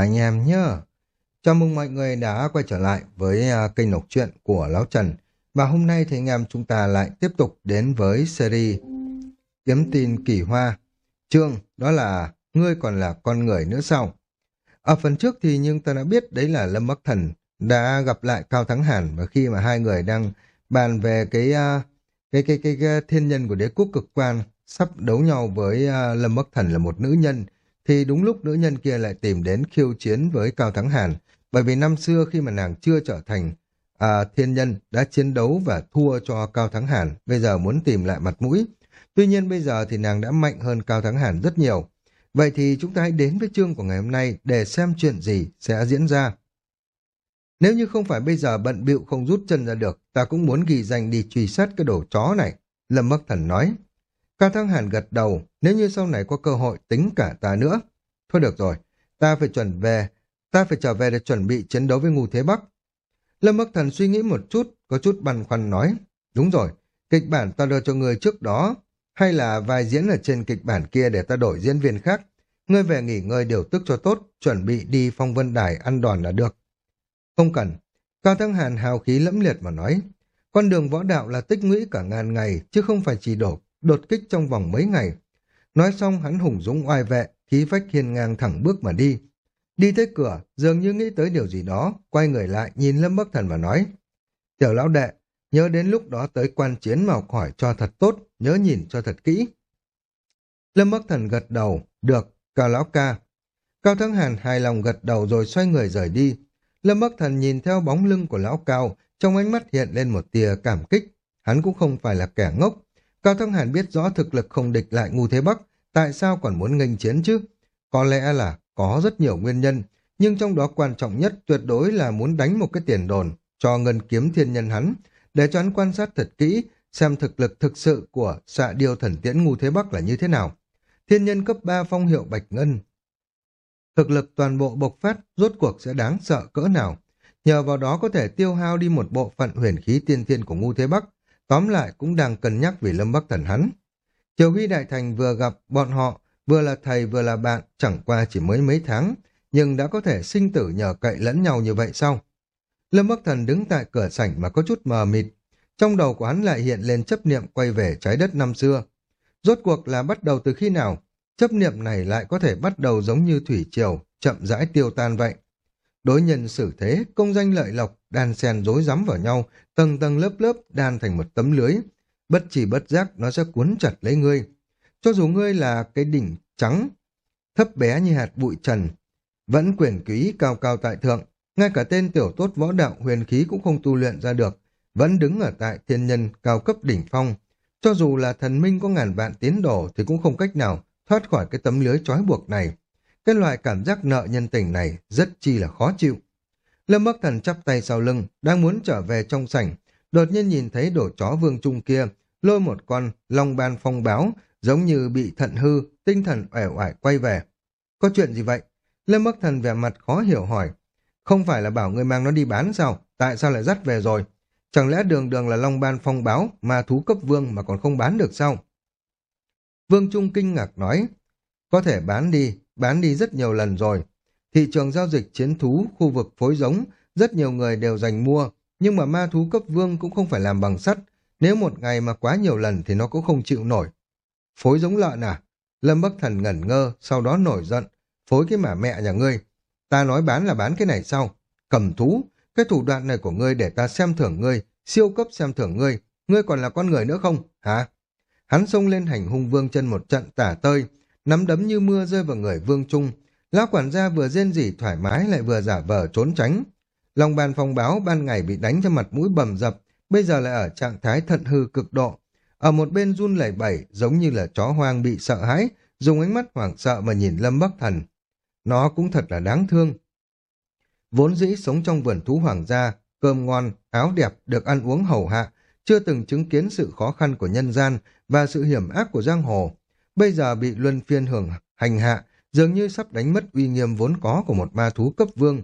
anh em nhé. Chào mừng mọi người đã quay trở lại với uh, kênh đọc truyện của Lão Trần. Và hôm nay thì anh em chúng ta lại tiếp tục đến với series Kiếm tin kỳ hoa. Chương đó là Ngươi còn là con người nữa sao? Ở phần trước thì nhưng ta đã biết đấy là Lâm Bắc Thần đã gặp lại Cao Thắng Hàn và khi mà hai người đang bàn về cái uh, cái, cái, cái, cái thiên nhân của đế quốc cực quan sắp đấu nhau với uh, Lâm Bắc Thần là một nữ nhân thì đúng lúc nữ nhân kia lại tìm đến khiêu chiến với Cao Thắng Hàn, bởi vì năm xưa khi mà nàng chưa trở thành à, thiên nhân đã chiến đấu và thua cho Cao Thắng Hàn, bây giờ muốn tìm lại mặt mũi. Tuy nhiên bây giờ thì nàng đã mạnh hơn Cao Thắng Hàn rất nhiều. Vậy thì chúng ta hãy đến với chương của ngày hôm nay để xem chuyện gì sẽ diễn ra. Nếu như không phải bây giờ bận bịu không rút chân ra được, ta cũng muốn ghi danh đi truy sát cái đồ chó này. Lâm Bắc Thần nói. Cao Thăng Hàn gật đầu, nếu như sau này có cơ hội tính cả ta nữa. Thôi được rồi, ta phải chuẩn về, ta phải trở về để chuẩn bị chiến đấu với ngu thế Bắc. Lâm Bắc Thần suy nghĩ một chút, có chút băn khoăn nói. Đúng rồi, kịch bản ta đưa cho người trước đó, hay là vai diễn ở trên kịch bản kia để ta đổi diễn viên khác. Ngươi về nghỉ ngơi điều tức cho tốt, chuẩn bị đi phong vân đài ăn đòn là được. Không cần. Cao Thăng Hàn hào khí lẫm liệt mà nói. Con đường võ đạo là tích lũy cả ngàn ngày, chứ không phải chỉ đổ đột kích trong vòng mấy ngày. Nói xong hắn hùng dũng oai vệ, khí phách hiên ngang thẳng bước mà đi. Đi tới cửa, dường như nghĩ tới điều gì đó, quay người lại nhìn Lâm Bắc Thần và nói. Tiểu lão đệ, nhớ đến lúc đó tới quan chiến mà học hỏi cho thật tốt, nhớ nhìn cho thật kỹ. Lâm Bắc Thần gật đầu, được, cao lão ca. Cao Thắng Hàn hài lòng gật đầu rồi xoay người rời đi. Lâm Bắc Thần nhìn theo bóng lưng của lão cao, trong ánh mắt hiện lên một tia cảm kích. Hắn cũng không phải là kẻ ngốc, Cao Thăng Hàn biết rõ thực lực không địch lại ngu thế Bắc, tại sao còn muốn nghênh chiến chứ? Có lẽ là có rất nhiều nguyên nhân, nhưng trong đó quan trọng nhất tuyệt đối là muốn đánh một cái tiền đồn cho ngân kiếm thiên nhân hắn, để cho hắn quan sát thật kỹ xem thực lực thực sự của xạ điêu thần tiễn ngu thế Bắc là như thế nào. Thiên nhân cấp 3 phong hiệu Bạch Ngân. Thực lực toàn bộ bộc phát rốt cuộc sẽ đáng sợ cỡ nào. Nhờ vào đó có thể tiêu hao đi một bộ phận huyền khí tiên thiên của ngu thế Bắc, Tóm lại cũng đang cân nhắc vì Lâm Bắc Thần hắn. Triều Huy Đại Thành vừa gặp bọn họ, vừa là thầy vừa là bạn, chẳng qua chỉ mới mấy tháng, nhưng đã có thể sinh tử nhờ cậy lẫn nhau như vậy sao? Lâm Bắc Thần đứng tại cửa sảnh mà có chút mờ mịt. Trong đầu của hắn lại hiện lên chấp niệm quay về trái đất năm xưa. Rốt cuộc là bắt đầu từ khi nào? Chấp niệm này lại có thể bắt đầu giống như thủy triều, chậm rãi tiêu tan vậy. Đối nhân xử thế, công danh lợi lộc, đan xen rối rắm vào nhau, tầng tầng lớp lớp đan thành một tấm lưới. Bất chỉ bất giác nó sẽ cuốn chặt lấy ngươi. Cho dù ngươi là cái đỉnh trắng, thấp bé như hạt bụi trần, vẫn quyền quý cao cao tại thượng, ngay cả tên tiểu tốt võ đạo huyền khí cũng không tu luyện ra được, vẫn đứng ở tại thiên nhân cao cấp đỉnh phong. Cho dù là thần minh có ngàn vạn tiến đổ thì cũng không cách nào thoát khỏi cái tấm lưới trói buộc này. Cái loại cảm giác nợ nhân tình này rất chi là khó chịu. Lâm Bắc Thần chắp tay sau lưng, đang muốn trở về trong sảnh, đột nhiên nhìn thấy đổ chó vương trung kia, lôi một con long ban phong báo, giống như bị thận hư, tinh thần uể oải quay về. Có chuyện gì vậy? Lâm Bắc Thần vẻ mặt khó hiểu hỏi. Không phải là bảo người mang nó đi bán sao? Tại sao lại dắt về rồi? Chẳng lẽ đường đường là long ban phong báo, mà thú cấp vương mà còn không bán được sao? Vương Trung kinh ngạc nói, có thể bán đi, bán đi rất nhiều lần rồi. Thị trường giao dịch chiến thú, khu vực phối giống, rất nhiều người đều dành mua, nhưng mà ma thú cấp vương cũng không phải làm bằng sắt. Nếu một ngày mà quá nhiều lần thì nó cũng không chịu nổi. Phối giống lợn à? Lâm Bắc Thần ngẩn ngơ, sau đó nổi giận. Phối cái mả mẹ nhà ngươi. Ta nói bán là bán cái này sao? Cầm thú, cái thủ đoạn này của ngươi để ta xem thưởng ngươi, siêu cấp xem thưởng ngươi. Ngươi còn là con người nữa không? Hả? Hắn xông lên hành hung vương chân một trận tả tơi, nắm đấm như mưa rơi vào người vương trung. Lão quản gia vừa rên rỉ thoải mái lại vừa giả vờ trốn tránh. Lòng bàn phòng báo ban ngày bị đánh cho mặt mũi bầm dập, bây giờ lại ở trạng thái thận hư cực độ. Ở một bên run lẩy bẩy giống như là chó hoang bị sợ hãi, dùng ánh mắt hoảng sợ mà nhìn Lâm Bắc Thần. Nó cũng thật là đáng thương. Vốn dĩ sống trong vườn thú hoàng gia, cơm ngon, áo đẹp, được ăn uống hầu hạ, chưa từng chứng kiến sự khó khăn của nhân gian và sự hiểm ác của giang hồ bây giờ bị luân phiên hưởng hành hạ, dường như sắp đánh mất uy nghiêm vốn có của một ma thú cấp vương.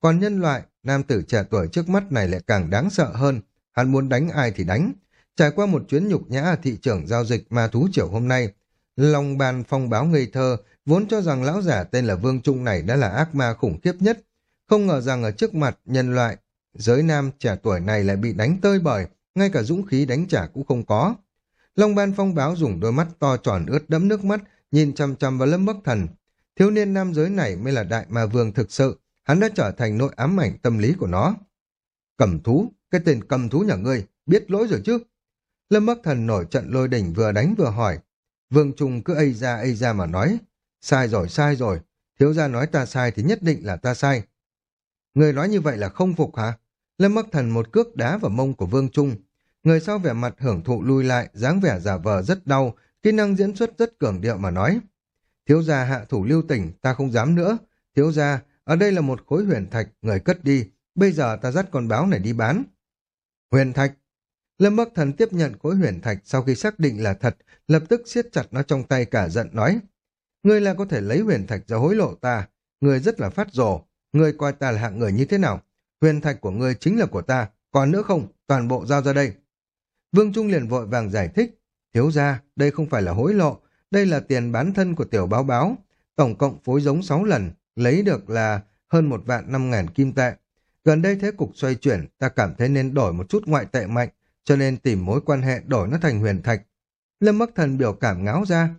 Còn nhân loại, nam tử trẻ tuổi trước mắt này lại càng đáng sợ hơn, hắn muốn đánh ai thì đánh. Trải qua một chuyến nhục nhã ở thị trường giao dịch ma thú chiều hôm nay, lòng bàn phong báo ngây thơ, vốn cho rằng lão giả tên là Vương Trung này đã là ác ma khủng khiếp nhất. Không ngờ rằng ở trước mặt nhân loại, giới nam trẻ tuổi này lại bị đánh tơi bời, ngay cả dũng khí đánh trả cũng không có. Long ban phong báo dùng đôi mắt to tròn ướt đẫm nước mắt, nhìn chăm chăm vào lâm bất thần. Thiếu niên nam giới này mới là đại ma vương thực sự, hắn đã trở thành nội ám ảnh tâm lý của nó. Cầm thú, cái tên cầm thú nhà ngươi, biết lỗi rồi chứ? Lâm Bắc Thần nổi trận lôi đỉnh vừa đánh vừa hỏi. Vương Trung cứ ây ra ây ra mà nói. Sai rồi, sai rồi. Thiếu gia nói ta sai thì nhất định là ta sai. Người nói như vậy là không phục hả? Lâm Bắc Thần một cước đá vào mông của Vương Trung. Người sau vẻ mặt hưởng thụ lui lại, dáng vẻ giả vờ rất đau, kỹ năng diễn xuất rất cường điệu mà nói. Thiếu gia hạ thủ lưu tỉnh, ta không dám nữa. Thiếu gia, ở đây là một khối huyền thạch, người cất đi. Bây giờ ta dắt con báo này đi bán. Huyền thạch, Lâm Bắc Thần tiếp nhận khối huyền thạch sau khi xác định là thật, lập tức siết chặt nó trong tay cả giận nói. Ngươi là có thể lấy huyền thạch ra hối lộ ta, ngươi rất là phát rồ, ngươi coi ta là hạng người như thế nào? Huyền thạch của ngươi chính là của ta, còn nữa không, toàn bộ giao ra đây. Vương Trung liền vội vàng giải thích, thiếu ra, đây không phải là hối lộ, đây là tiền bán thân của tiểu báo báo, tổng cộng phối giống 6 lần, lấy được là hơn một vạn năm ngàn kim tệ. Gần đây thế cục xoay chuyển, ta cảm thấy nên đổi một chút ngoại tệ mạnh, cho nên tìm mối quan hệ đổi nó thành huyền thạch. Lâm Bắc Thần biểu cảm ngáo ra.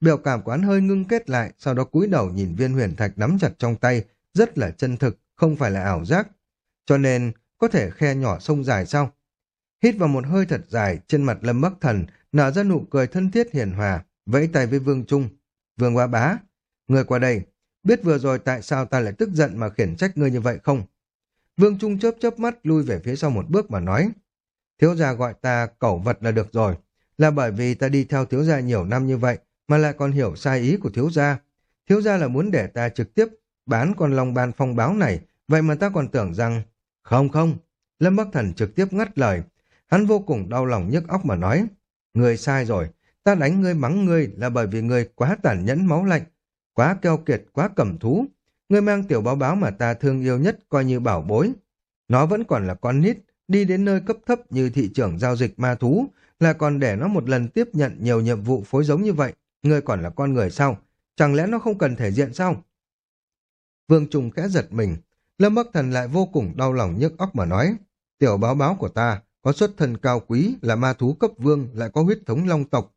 Biểu cảm quán hơi ngưng kết lại, sau đó cúi đầu nhìn viên huyền thạch nắm chặt trong tay, rất là chân thực, không phải là ảo giác. Cho nên, có thể khe nhỏ sông dài sao? Hít vào một hơi thật dài, trên mặt Lâm Bắc Thần nở ra nụ cười thân thiết hiền hòa, vẫy tay với Vương Trung. Vương quá Bá, người qua đây, biết vừa rồi tại sao ta lại tức giận mà khiển trách ngươi như vậy không? Vương Trung chớp chớp mắt lui về phía sau một bước mà nói. Thiếu gia gọi ta cẩu vật là được rồi. Là bởi vì ta đi theo thiếu gia nhiều năm như vậy, mà lại còn hiểu sai ý của thiếu gia. Thiếu gia là muốn để ta trực tiếp bán con long ban phong báo này, vậy mà ta còn tưởng rằng... Không không, Lâm Bắc Thần trực tiếp ngắt lời. Hắn vô cùng đau lòng nhức óc mà nói. Người sai rồi, ta đánh ngươi mắng ngươi là bởi vì ngươi quá tàn nhẫn máu lạnh, quá keo kiệt, quá cẩm thú. Ngươi mang tiểu báo báo mà ta thương yêu nhất coi như bảo bối. Nó vẫn còn là con nít, đi đến nơi cấp thấp như thị trường giao dịch ma thú, là còn để nó một lần tiếp nhận nhiều nhiệm vụ phối giống như vậy, ngươi còn là con người sao? Chẳng lẽ nó không cần thể diện sao? Vương Trung khẽ giật mình, Lâm Bắc Thần lại vô cùng đau lòng nhức óc mà nói, tiểu báo báo của ta có xuất thân cao quý là ma thú cấp vương lại có huyết thống long tộc.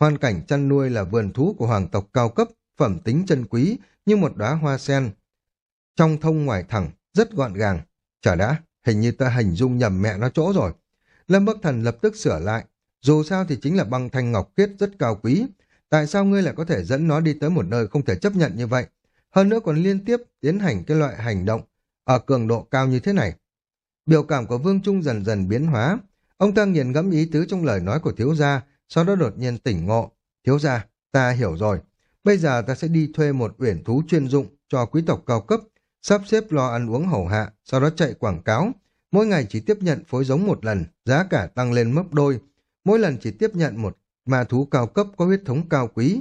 Hoàn cảnh chăn nuôi là vườn thú của hoàng tộc cao cấp, phẩm tính chân quý như một đóa hoa sen. Trong thông ngoài thẳng, rất gọn gàng. Chả đã, Hình như ta hình dung nhầm mẹ nó chỗ rồi. Lâm Bắc Thần lập tức sửa lại. Dù sao thì chính là băng thanh ngọc kết rất cao quý. Tại sao ngươi lại có thể dẫn nó đi tới một nơi không thể chấp nhận như vậy? Hơn nữa còn liên tiếp tiến hành cái loại hành động ở cường độ cao như thế này. Biểu cảm của Vương Trung dần dần biến hóa. Ông ta nghiền ngẫm ý tứ trong lời nói của thiếu gia, sau đó đột nhiên tỉnh ngộ. Thiếu gia, ta hiểu rồi. Bây giờ ta sẽ đi thuê một uyển thú chuyên dụng cho quý tộc cao cấp sắp xếp lo ăn uống hầu hạ, sau đó chạy quảng cáo. Mỗi ngày chỉ tiếp nhận phối giống một lần, giá cả tăng lên mấp đôi. Mỗi lần chỉ tiếp nhận một ma thú cao cấp có huyết thống cao quý.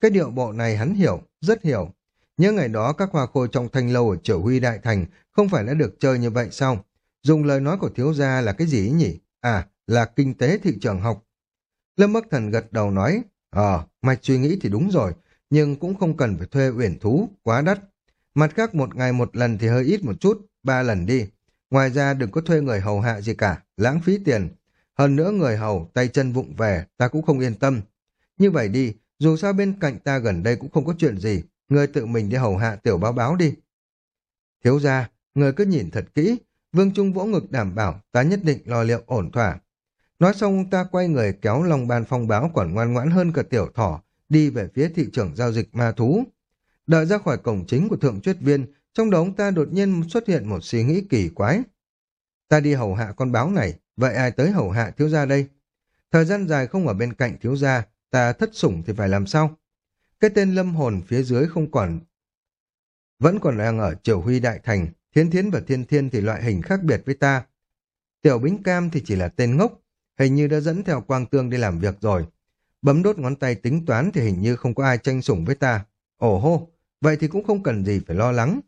Cái điệu bộ này hắn hiểu, rất hiểu. Nhớ ngày đó các hoa khôi trong thanh lâu ở Triều Huy Đại Thành không phải đã được chơi như vậy sao? Dùng lời nói của thiếu gia là cái gì nhỉ? À, là kinh tế thị trường học. Lâm Bắc Thần gật đầu nói, Ờ, mạch suy nghĩ thì đúng rồi, nhưng cũng không cần phải thuê uyển thú, quá đắt. Mặt khác một ngày một lần thì hơi ít một chút, ba lần đi. Ngoài ra đừng có thuê người hầu hạ gì cả, lãng phí tiền. Hơn nữa người hầu, tay chân vụng về, ta cũng không yên tâm. Như vậy đi, dù sao bên cạnh ta gần đây cũng không có chuyện gì, người tự mình đi hầu hạ tiểu báo báo đi. Thiếu ra, người cứ nhìn thật kỹ, Vương Trung vỗ ngực đảm bảo ta nhất định lo liệu ổn thỏa. Nói xong ta quay người kéo lòng bàn phong báo còn ngoan ngoãn hơn cả tiểu thỏ, đi về phía thị trường giao dịch ma thú. Đợi ra khỏi cổng chính của thượng truyết viên, trong đó ông ta đột nhiên xuất hiện một suy nghĩ kỳ quái. Ta đi hầu hạ con báo này, vậy ai tới hầu hạ thiếu gia đây? Thời gian dài không ở bên cạnh thiếu gia, ta thất sủng thì phải làm sao? Cái tên lâm hồn phía dưới không còn... Vẫn còn đang ở triều huy đại thành, thiên thiến và thiên thiên thì loại hình khác biệt với ta. Tiểu bính cam thì chỉ là tên ngốc, hình như đã dẫn theo quang tương đi làm việc rồi. Bấm đốt ngón tay tính toán thì hình như không có ai tranh sủng với ta. Ồ hô, vậy thì cũng không cần gì phải lo lắng.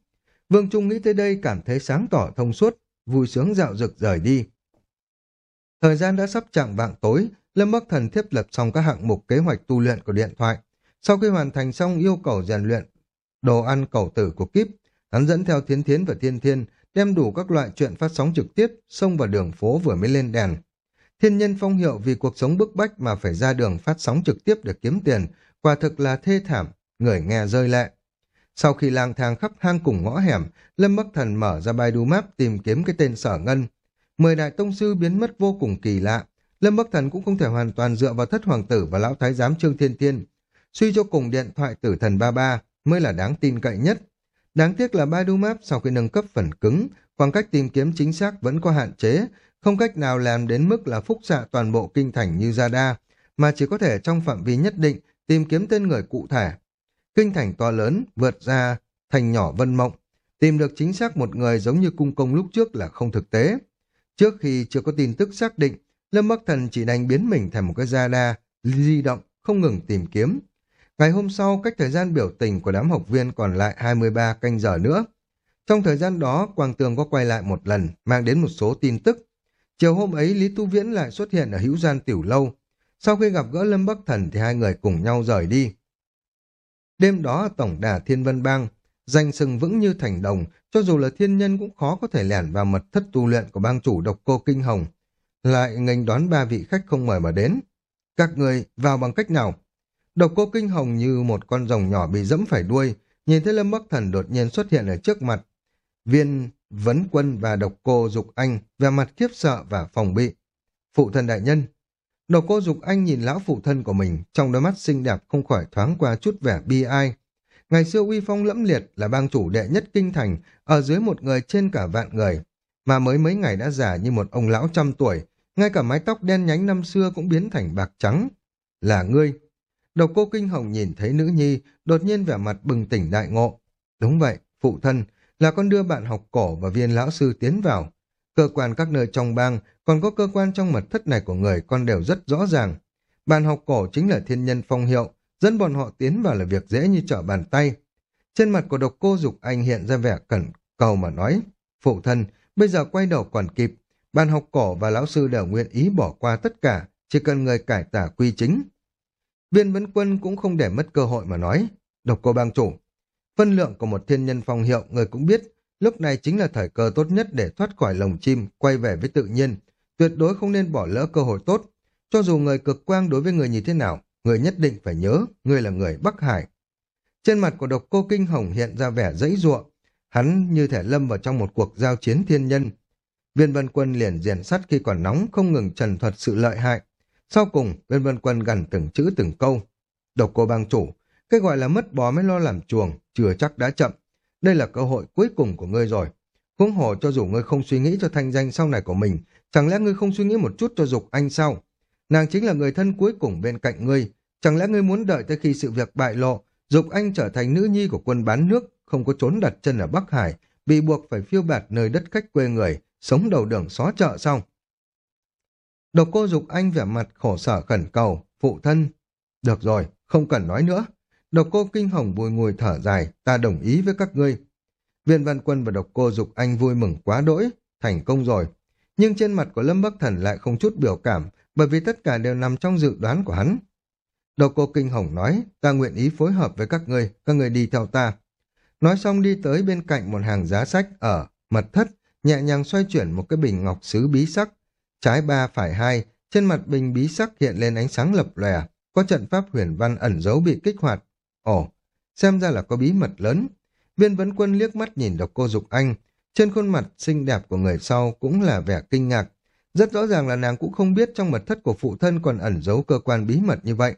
Vương Trung nghĩ tới đây cảm thấy sáng tỏ thông suốt, vui sướng dạo rực rời đi. Thời gian đã sắp chạng vạng tối, Lâm Bắc Thần thiết lập xong các hạng mục kế hoạch tu luyện của điện thoại. Sau khi hoàn thành xong yêu cầu rèn luyện đồ ăn cầu tử của kíp, hắn dẫn theo Thiến Thiến và Thiên Thiên, đem đủ các loại chuyện phát sóng trực tiếp, xông vào đường phố vừa mới lên đèn. Thiên nhân phong hiệu vì cuộc sống bức bách mà phải ra đường phát sóng trực tiếp để kiếm tiền, quả thực là thê thảm, người nghe rơi lệ. Sau khi lang thang khắp hang cùng ngõ hẻm, Lâm Bắc Thần mở ra Baidu Map tìm kiếm cái tên sở ngân. Mười đại tông sư biến mất vô cùng kỳ lạ. Lâm Bắc Thần cũng không thể hoàn toàn dựa vào thất hoàng tử và lão thái giám Trương Thiên Thiên. Suy cho cùng điện thoại tử thần ba ba mới là đáng tin cậy nhất. Đáng tiếc là Baidu Map sau khi nâng cấp phần cứng, khoảng cách tìm kiếm chính xác vẫn có hạn chế, không cách nào làm đến mức là phúc xạ toàn bộ kinh thành như Zada, mà chỉ có thể trong phạm vi nhất định tìm kiếm tên người cụ thể. Kinh thành to lớn, vượt ra thành nhỏ vân mộng, tìm được chính xác một người giống như cung công lúc trước là không thực tế. Trước khi chưa có tin tức xác định, Lâm Bắc Thần chỉ đành biến mình thành một cái Zada, di động, không ngừng tìm kiếm. Ngày hôm sau, cách thời gian biểu tình của đám học viên còn lại 23 canh giờ nữa. Trong thời gian đó, Quang Tường có quay lại một lần, mang đến một số tin tức. Chiều hôm ấy, Lý Tu Viễn lại xuất hiện ở hữu gian tiểu lâu. Sau khi gặp gỡ Lâm Bắc Thần thì hai người cùng nhau rời đi. Đêm đó tổng đà Thiên Vân Bang, danh sừng vững như thành đồng, cho dù là thiên nhân cũng khó có thể lẻn vào mật thất tu luyện của bang chủ độc cô Kinh Hồng. Lại nghênh đón ba vị khách không mời mà đến. Các người vào bằng cách nào? Độc cô Kinh Hồng như một con rồng nhỏ bị dẫm phải đuôi, nhìn thấy Lâm Bắc Thần đột nhiên xuất hiện ở trước mặt. Viên Vấn Quân và độc cô Dục Anh về mặt khiếp sợ và phòng bị. Phụ thân đại nhân. Độc cô Dục Anh nhìn lão phụ thân của mình, trong đôi mắt xinh đẹp không khỏi thoáng qua chút vẻ bi ai. Ngày xưa uy phong lẫm liệt là bang chủ đệ nhất kinh thành, ở dưới một người trên cả vạn người, mà mới mấy ngày đã già như một ông lão trăm tuổi, ngay cả mái tóc đen nhánh năm xưa cũng biến thành bạc trắng. Là ngươi. Độc cô Kinh Hồng nhìn thấy nữ nhi, đột nhiên vẻ mặt bừng tỉnh đại ngộ. Đúng vậy, phụ thân, là con đưa bạn học cổ và viên lão sư tiến vào. Cơ quan các nơi trong bang, còn có cơ quan trong mật thất này của người con đều rất rõ ràng. Bạn học cổ chính là thiên nhân phong hiệu, dẫn bọn họ tiến vào là việc dễ như trở bàn tay. Trên mặt của độc cô Dục Anh hiện ra vẻ cẩn cầu mà nói, phụ thân, bây giờ quay đầu còn kịp, bạn học cổ và lão sư đều nguyện ý bỏ qua tất cả, chỉ cần người cải tả quy chính. Viên vấn quân cũng không để mất cơ hội mà nói, độc cô bang chủ, phân lượng của một thiên nhân phong hiệu người cũng biết, lúc này chính là thời cơ tốt nhất để thoát khỏi lồng chim, quay về với tự nhiên, tuyệt đối không nên bỏ lỡ cơ hội tốt, cho dù người cực quang đối với người như thế nào, người nhất định phải nhớ, người là người Bắc Hải. Trên mặt của độc cô Kinh Hồng hiện ra vẻ dãy ruộng, hắn như thể lâm vào trong một cuộc giao chiến thiên nhân. Viên vân quân liền diện sắt khi còn nóng không ngừng trần thuật sự lợi hại. Sau cùng, vân vân quân gần từng chữ từng câu. Độc cô bang chủ, cái gọi là mất bò mới lo làm chuồng, chưa chắc đã chậm. Đây là cơ hội cuối cùng của ngươi rồi. Huống hồ cho dù ngươi không suy nghĩ cho thanh danh sau này của mình, chẳng lẽ ngươi không suy nghĩ một chút cho dục anh sao? Nàng chính là người thân cuối cùng bên cạnh ngươi. Chẳng lẽ ngươi muốn đợi tới khi sự việc bại lộ, dục anh trở thành nữ nhi của quân bán nước, không có trốn đặt chân ở Bắc Hải, bị buộc phải phiêu bạt nơi đất khách quê người, sống đầu đường xó chợ xong. Độc cô dục anh vẻ mặt khổ sở khẩn cầu, phụ thân. Được rồi, không cần nói nữa. Độc cô kinh hồng bùi ngùi thở dài, ta đồng ý với các ngươi. Viên văn quân và độc cô dục anh vui mừng quá đỗi, thành công rồi. Nhưng trên mặt của Lâm Bắc Thần lại không chút biểu cảm, bởi vì tất cả đều nằm trong dự đoán của hắn. Độc cô Kinh Hồng nói, ta nguyện ý phối hợp với các ngươi, các ngươi đi theo ta. Nói xong đi tới bên cạnh một hàng giá sách ở mật thất, nhẹ nhàng xoay chuyển một cái bình ngọc sứ bí sắc. Trái ba phải hai, trên mặt bình bí sắc hiện lên ánh sáng lập lòe, có trận pháp huyền văn ẩn giấu bị kích hoạt. Ồ, xem ra là có bí mật lớn. Viên vấn quân liếc mắt nhìn độc cô Dục Anh, trên khuôn mặt xinh đẹp của người sau cũng là vẻ kinh ngạc, rất rõ ràng là nàng cũng không biết trong mật thất của phụ thân còn ẩn giấu cơ quan bí mật như vậy.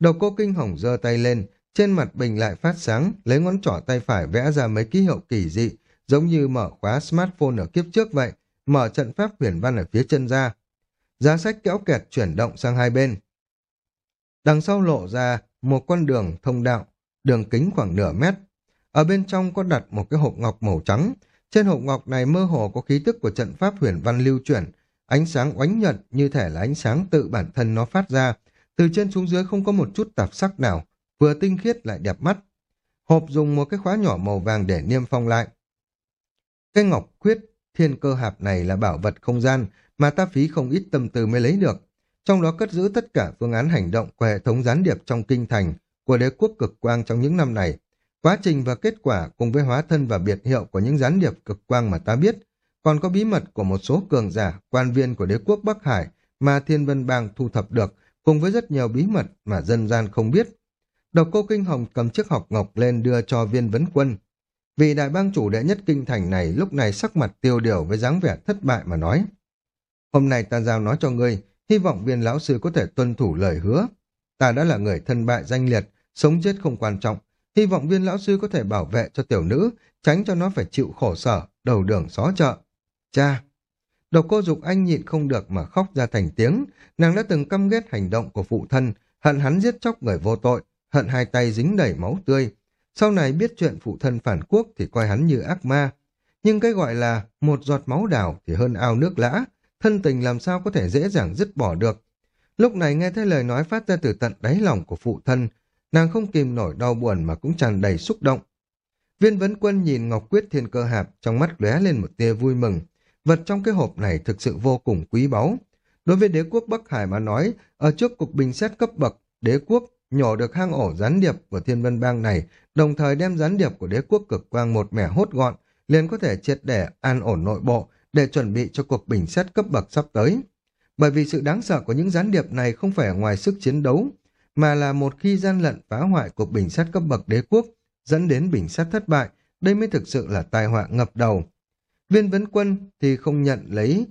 Đầu cô kinh hồng giơ tay lên, trên mặt bình lại phát sáng, lấy ngón trỏ tay phải vẽ ra mấy ký hiệu kỳ dị, giống như mở khóa smartphone ở kiếp trước vậy, mở trận pháp huyền văn ở phía chân ra. Giá sách kéo kẹt chuyển động sang hai bên. Đằng sau lộ ra một con đường thông đạo, đường kính khoảng nửa mét. Ở bên trong có đặt một cái hộp ngọc màu trắng. Trên hộp ngọc này mơ hồ có khí tức của trận pháp huyền văn lưu chuyển, Ánh sáng oánh nhận như thể là ánh sáng tự bản thân nó phát ra, từ trên xuống dưới không có một chút tạp sắc nào, vừa tinh khiết lại đẹp mắt. Hộp dùng một cái khóa nhỏ màu vàng để niêm phong lại. Cái ngọc khuyết thiên cơ hạp này là bảo vật không gian mà ta phí không ít tâm tư mới lấy được. Trong đó cất giữ tất cả phương án hành động của hệ thống gián điệp trong kinh thành, của đế quốc cực quang trong những năm này. Quá trình và kết quả cùng với hóa thân và biệt hiệu của những gián điệp cực quang mà ta biết, còn có bí mật của một số cường giả, quan viên của đế quốc Bắc Hải mà Thiên Vân Bang thu thập được, cùng với rất nhiều bí mật mà dân gian không biết. Độc cô Kinh Hồng cầm chiếc học ngọc lên đưa cho viên vấn quân. Vị đại bang chủ đệ nhất kinh thành này lúc này sắc mặt tiêu điều với dáng vẻ thất bại mà nói. Hôm nay ta giao nói cho ngươi, hy vọng viên lão sư có thể tuân thủ lời hứa. Ta đã là người thân bại danh liệt, sống chết không quan trọng. Hy vọng viên lão sư có thể bảo vệ cho tiểu nữ, tránh cho nó phải chịu khổ sở, đầu đường xó chợ. Cha! Độc cô dục anh nhịn không được mà khóc ra thành tiếng. Nàng đã từng căm ghét hành động của phụ thân, hận hắn giết chóc người vô tội, hận hai tay dính đầy máu tươi. Sau này biết chuyện phụ thân phản quốc thì coi hắn như ác ma. Nhưng cái gọi là một giọt máu đào thì hơn ao nước lã, thân tình làm sao có thể dễ dàng dứt bỏ được. Lúc này nghe thấy lời nói phát ra từ tận đáy lòng của phụ thân, nàng không kìm nổi đau buồn mà cũng tràn đầy xúc động. Viên vấn quân nhìn Ngọc Quyết Thiên Cơ Hạp trong mắt lóe lên một tia vui mừng. Vật trong cái hộp này thực sự vô cùng quý báu. Đối với đế quốc Bắc Hải mà nói, ở trước cục bình xét cấp bậc, đế quốc nhổ được hang ổ gián điệp của thiên vân bang này, đồng thời đem gián điệp của đế quốc cực quang một mẻ hốt gọn, liền có thể triệt để an ổn nội bộ để chuẩn bị cho cuộc bình xét cấp bậc sắp tới. Bởi vì sự đáng sợ của những gián điệp này không phải ngoài sức chiến đấu, mà là một khi gian lận phá hoại cuộc bình xét cấp bậc đế quốc, dẫn đến bình xét thất bại, đây mới thực sự là tai họa ngập đầu. Viên vấn quân thì không nhận lấy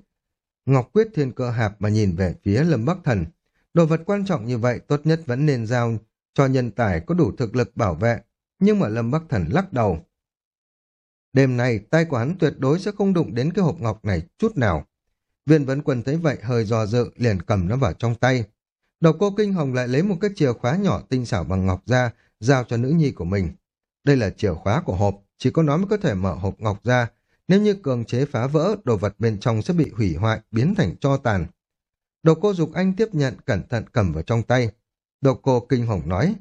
Ngọc Quyết Thiên Cơ Hạp mà nhìn về phía Lâm Bắc Thần. Đồ vật quan trọng như vậy tốt nhất vẫn nên giao cho nhân tài có đủ thực lực bảo vệ, nhưng mà Lâm Bắc Thần lắc đầu. Đêm nay, tay của hắn tuyệt đối sẽ không đụng đến cái hộp ngọc này chút nào. Viên vấn quân thấy vậy hơi dò dự, liền cầm nó vào trong tay. Đầu cô Kinh Hồng lại lấy một cái chìa khóa nhỏ tinh xảo bằng ngọc ra, giao cho nữ nhi của mình. Đây là chìa khóa của hộp, chỉ có nó mới có thể mở hộp ngọc ra. Nếu như cường chế phá vỡ, đồ vật bên trong sẽ bị hủy hoại, biến thành cho tàn. Đồ cô dục anh tiếp nhận cẩn thận cầm vào trong tay. Đồ cô Kinh Hồng nói,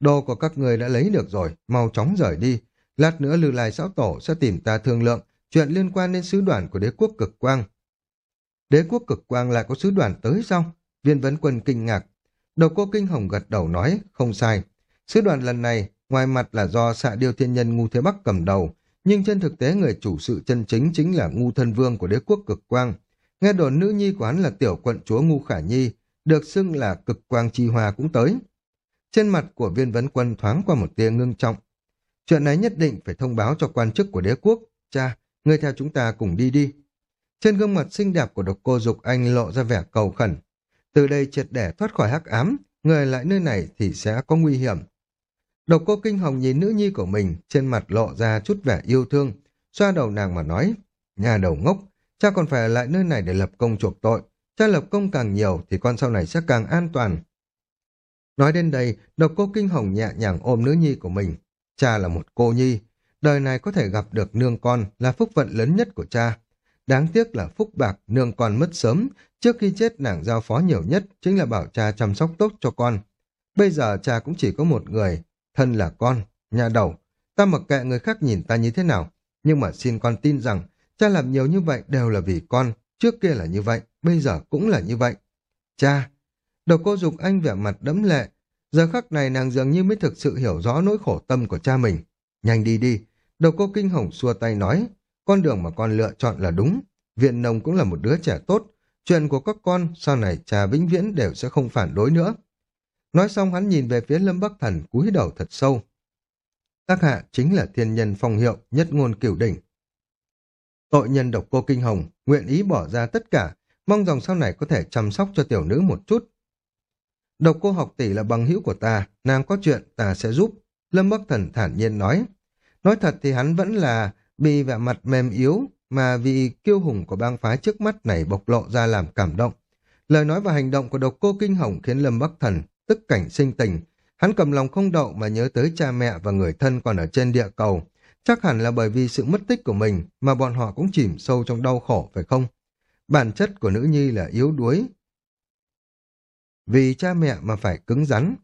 đồ của các người đã lấy được rồi, mau chóng rời đi. Lát nữa Lư Lai Sáu Tổ sẽ tìm ta thương lượng chuyện liên quan đến sứ đoàn của đế quốc cực quang. Đế quốc cực quang lại có sứ đoàn tới sao? Viên vấn quân kinh ngạc. Đầu cô Kinh Hồng gật đầu nói, không sai. Sứ đoàn lần này, ngoài mặt là do xạ điêu thiên nhân ngu thế bắc cầm đầu, nhưng trên thực tế người chủ sự chân chính chính là ngu thân vương của đế quốc cực quang. Nghe đồn nữ nhi của hắn là tiểu quận chúa ngu khả nhi, được xưng là cực quang chi hòa cũng tới. Trên mặt của viên vấn quân thoáng qua một tia ngưng trọng. Chuyện này nhất định phải thông báo cho quan chức của đế quốc. Cha, người theo chúng ta cùng đi đi. Trên gương mặt xinh đẹp của độc cô Dục Anh lộ ra vẻ cầu khẩn. Từ đây triệt để thoát khỏi hắc ám, người lại nơi này thì sẽ có nguy hiểm. Độc cô Kinh Hồng nhìn nữ nhi của mình, trên mặt lộ ra chút vẻ yêu thương, xoa đầu nàng mà nói, nhà đầu ngốc, cha còn phải lại nơi này để lập công chuộc tội, cha lập công càng nhiều thì con sau này sẽ càng an toàn. Nói đến đây, độc cô Kinh Hồng nhẹ nhàng ôm nữ nhi của mình. Cha là một cô nhi, đời này có thể gặp được nương con là phúc vận lớn nhất của cha. Đáng tiếc là phúc bạc nương con mất sớm, trước khi chết nàng giao phó nhiều nhất chính là bảo cha chăm sóc tốt cho con. Bây giờ cha cũng chỉ có một người, thân là con, nhà đầu. Ta mặc kệ người khác nhìn ta như thế nào, nhưng mà xin con tin rằng cha làm nhiều như vậy đều là vì con, trước kia là như vậy, bây giờ cũng là như vậy. Cha! Đầu cô dục anh vẻ mặt đẫm lệ, giờ khắc này nàng dường như mới thực sự hiểu rõ nỗi khổ tâm của cha mình. Nhanh đi đi, đầu cô kinh hồng xua tay nói, con đường mà con lựa chọn là đúng, viện nông cũng là một đứa trẻ tốt, chuyện của các con sau này cha vĩnh viễn đều sẽ không phản đối nữa. Nói xong hắn nhìn về phía Lâm Bắc Thần cúi đầu thật sâu. Các hạ chính là thiên nhân phong hiệu nhất ngôn cửu đỉnh. Tội nhân độc cô Kinh Hồng nguyện ý bỏ ra tất cả, mong rằng sau này có thể chăm sóc cho tiểu nữ một chút. Độc cô học tỷ là bằng hữu của ta, nàng có chuyện ta sẽ giúp. Lâm Bắc Thần thản nhiên nói. Nói thật thì hắn vẫn là bị vẻ mặt mềm yếu mà vì kiêu hùng của bang phái trước mắt này bộc lộ ra làm cảm động. Lời nói và hành động của độc cô Kinh Hồng khiến Lâm Bắc Thần tức cảnh sinh tình. Hắn cầm lòng không đậu mà nhớ tới cha mẹ và người thân còn ở trên địa cầu. Chắc hẳn là bởi vì sự mất tích của mình mà bọn họ cũng chìm sâu trong đau khổ phải không? Bản chất của nữ nhi là yếu đuối. Vì cha mẹ mà phải cứng rắn.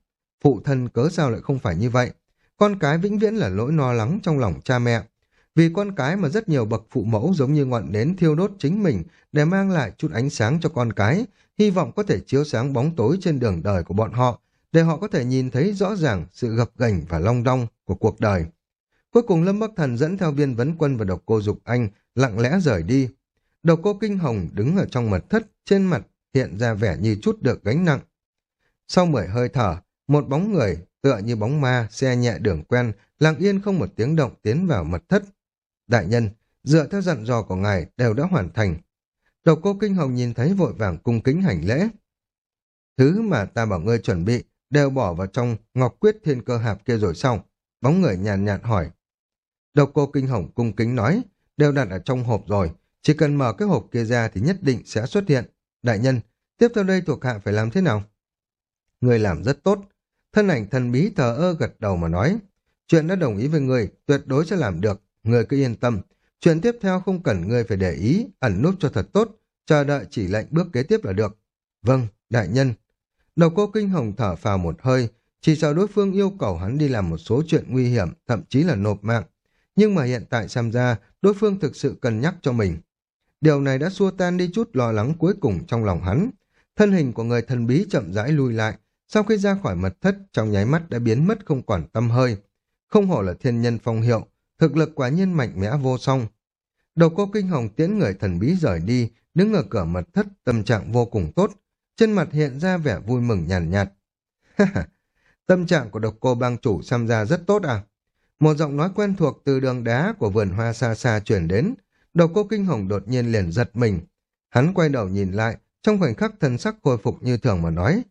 Phụ thân cớ sao lại không phải như vậy? Con cái vĩnh viễn là lỗi no lắng trong lòng cha mẹ. Vì con cái mà rất nhiều bậc phụ mẫu giống như ngọn nến thiêu đốt chính mình để mang lại chút ánh sáng cho con cái, hy vọng có thể chiếu sáng bóng tối trên đường đời của bọn họ, để họ có thể nhìn thấy rõ ràng sự gập gành và long đong của cuộc đời. Cuối cùng Lâm Bắc Thần dẫn theo viên vấn quân và độc cô Dục Anh lặng lẽ rời đi. Độc cô Kinh Hồng đứng ở trong mật thất, trên mặt hiện ra vẻ như chút được gánh nặng. Sau mười hơi thở, một bóng người tựa như bóng ma, xe nhẹ đường quen, lặng yên không một tiếng động tiến vào mật thất. Đại nhân, dựa theo dặn dò của ngài đều đã hoàn thành. Độc cô Kinh Hồng nhìn thấy vội vàng cung kính hành lễ. Thứ mà ta bảo ngươi chuẩn bị đều bỏ vào trong ngọc quyết thiên cơ hạp kia rồi xong. Bóng người nhàn nhạt hỏi. Độc cô Kinh Hồng cung kính nói, đều đặt ở trong hộp rồi, chỉ cần mở cái hộp kia ra thì nhất định sẽ xuất hiện. Đại nhân, tiếp theo đây thuộc hạ phải làm thế nào? Người làm rất tốt. Thân ảnh thần bí thờ ơ gật đầu mà nói. Chuyện đã đồng ý với người, tuyệt đối sẽ làm được. Người cứ yên tâm. Chuyện tiếp theo không cần người phải để ý, ẩn nút cho thật tốt, chờ đợi chỉ lệnh bước kế tiếp là được. Vâng, đại nhân. Đầu cô kinh hồng thở phào một hơi, chỉ sợ đối phương yêu cầu hắn đi làm một số chuyện nguy hiểm, thậm chí là nộp mạng. Nhưng mà hiện tại xem ra, đối phương thực sự cân nhắc cho mình. Điều này đã xua tan đi chút lo lắng cuối cùng trong lòng hắn. Thân hình của người thần bí chậm rãi lui lại, sau khi ra khỏi mật thất trong nháy mắt đã biến mất không còn tâm hơi. Không hổ là thiên nhân phong hiệu, thực lực quả nhiên mạnh mẽ vô song. Đầu cô kinh hồng tiễn người thần bí rời đi, đứng ở cửa mật thất tâm trạng vô cùng tốt, trên mặt hiện ra vẻ vui mừng nhàn nhạt. nhạt. tâm trạng của độc cô bang chủ xem ra rất tốt à? Một giọng nói quen thuộc từ đường đá của vườn hoa xa xa chuyển đến, Đầu cô kinh hồng đột nhiên liền giật mình. Hắn quay đầu nhìn lại, trong khoảnh khắc thân sắc khôi phục như thường mà nói.